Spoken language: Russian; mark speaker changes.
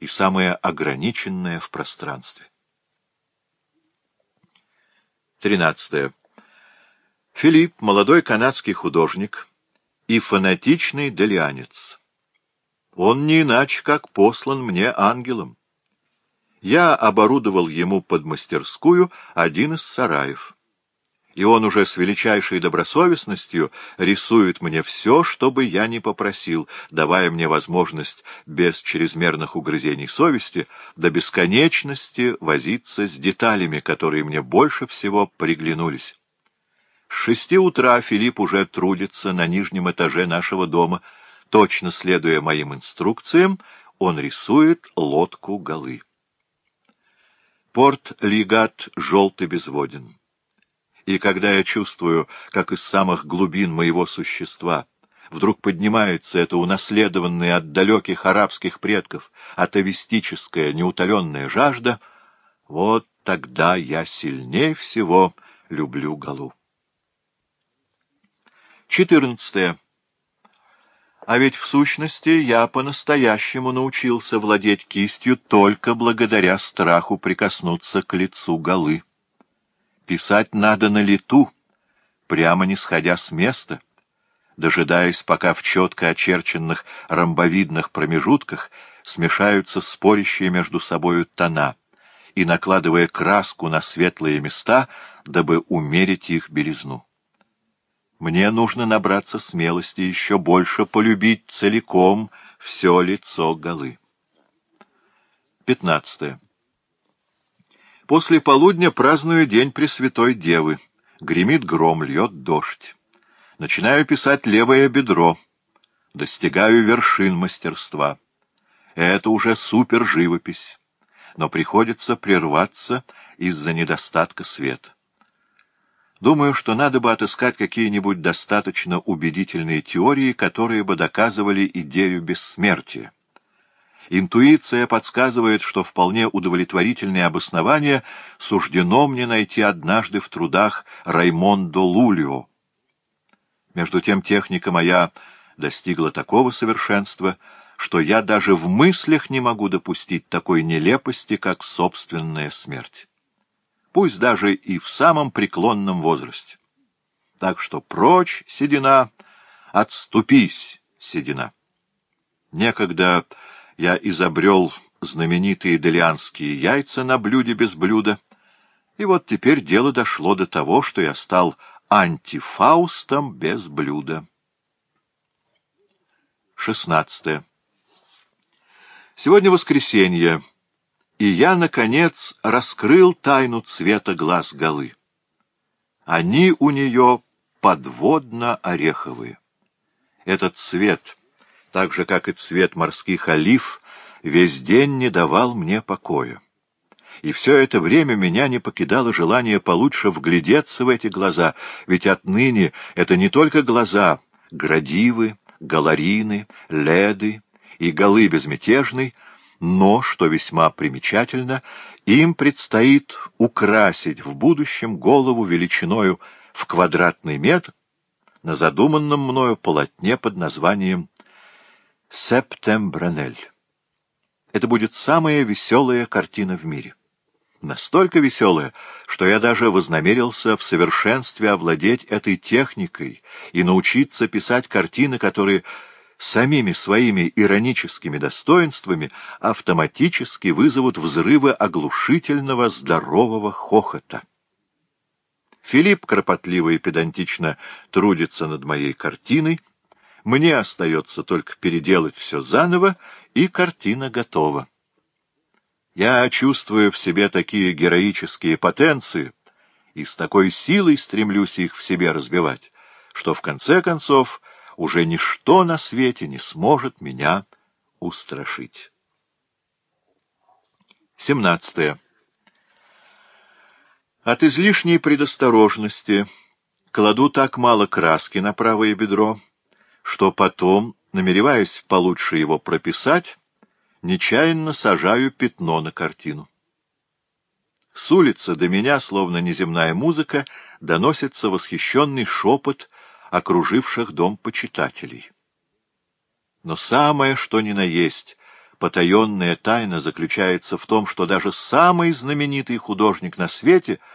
Speaker 1: и самое ограниченное в пространстве. 13. Филипп – молодой канадский художник и фанатичный делианец. Он не иначе, как послан мне ангелом. Я оборудовал ему под мастерскую один из сараев и он уже с величайшей добросовестностью рисует мне все, что бы я ни попросил, давая мне возможность без чрезмерных угрызений совести до бесконечности возиться с деталями, которые мне больше всего приглянулись. С шести утра Филипп уже трудится на нижнем этаже нашего дома. Точно следуя моим инструкциям, он рисует лодку голы. Порт Лигат желтый безводен и когда я чувствую, как из самых глубин моего существа вдруг поднимается это унаследованное от далеких арабских предков атовистическая неутоленная жажда, вот тогда я сильнее всего люблю Галу. 14. А ведь в сущности я по-настоящему научился владеть кистью только благодаря страху прикоснуться к лицу голы. Писать надо на лету, прямо не сходя с места, дожидаясь, пока в четко очерченных ромбовидных промежутках смешаются спорящие между собою тона и накладывая краску на светлые места, дабы умерить их белизну. Мне нужно набраться смелости еще больше полюбить целиком все лицо голы. 15. После полудня праздную День Пресвятой Девы. Гремит гром, льет дождь. Начинаю писать левое бедро. Достигаю вершин мастерства. Это уже супер живопись, Но приходится прерваться из-за недостатка света. Думаю, что надо бы отыскать какие-нибудь достаточно убедительные теории, которые бы доказывали идею бессмертия. Интуиция подсказывает, что вполне удовлетворительное обоснование суждено мне найти однажды в трудах Раймондо Лулио. Между тем техника моя достигла такого совершенства, что я даже в мыслях не могу допустить такой нелепости, как собственная смерть. Пусть даже и в самом преклонном возрасте. Так что прочь, седина, отступись, седина. Некогда я изобрел знаменитые делианские яйца на блюде без блюда. И вот теперь дело дошло до того, что я стал антифаустом без блюда. 16. Сегодня воскресенье, и я, наконец, раскрыл тайну цвета глаз голы. Они у нее подводно-ореховые. Этот цвет — так же, как и цвет морских олив, весь день не давал мне покоя. И все это время меня не покидало желание получше вглядеться в эти глаза, ведь отныне это не только глаза градивы, галарины, леды и голы безмятежной, но, что весьма примечательно, им предстоит украсить в будущем голову величиною в квадратный метр на задуманном мною полотне под названием Септембренель. Это будет самая веселая картина в мире. Настолько веселая, что я даже вознамерился в совершенстве овладеть этой техникой и научиться писать картины, которые самими своими ироническими достоинствами автоматически вызовут взрывы оглушительного здорового хохота. Филипп кропотливо и педантично трудится над моей картиной, мне остается только переделать все заново, и картина готова. Я чувствую в себе такие героические потенции и с такой силой стремлюсь их в себе разбивать, что в конце концов уже ничто на свете не сможет меня устрашить. 17. От излишней предосторожности кладу так мало краски на правое бедро, что потом, намереваясь получше его прописать, нечаянно сажаю пятно на картину. С улицы до меня, словно неземная музыка, доносится восхищенный шепот окруживших дом почитателей. Но самое, что ни на есть, потаенная тайна заключается в том, что даже самый знаменитый художник на свете —